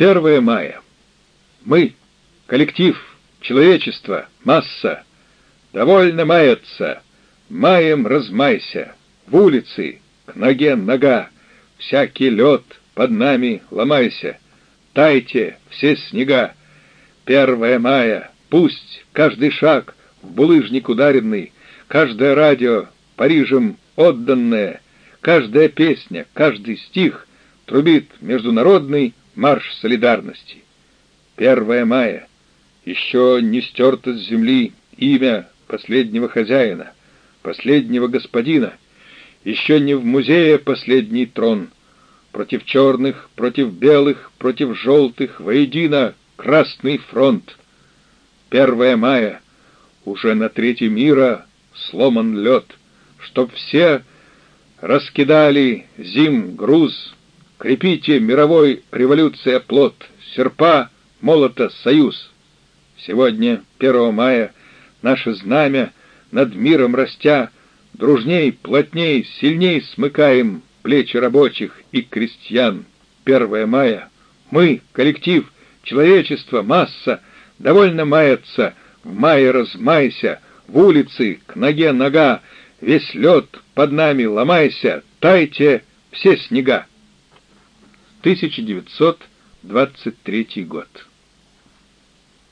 1 мая. Мы, коллектив, человечество, масса, довольно маяться, маем размайся, в улицы, к ноге нога, всякий лед под нами ломайся, тайте все снега. 1 мая, пусть каждый шаг в булыжник ударенный, каждое радио Парижем отданное, каждая песня, каждый стих трубит международный марш солидарности. 1 мая. Еще не стерто с земли имя последнего хозяина, последнего господина. Еще не в музее последний трон. Против черных, против белых, против желтых, воедино Красный фронт. 1 мая. Уже на третий мира сломан лед, Чтоб все раскидали зим груз, Крепите мировой революция плод, серпа, молота, союз. Сегодня, 1 мая, наше знамя над миром растя, Дружней, плотней, сильней смыкаем плечи рабочих и крестьян. 1 мая. Мы, коллектив, человечество, масса, довольно маяться, в мае размайся, в улицы, к ноге нога, весь лед под нами ломайся, тайте все снега. 1923 год.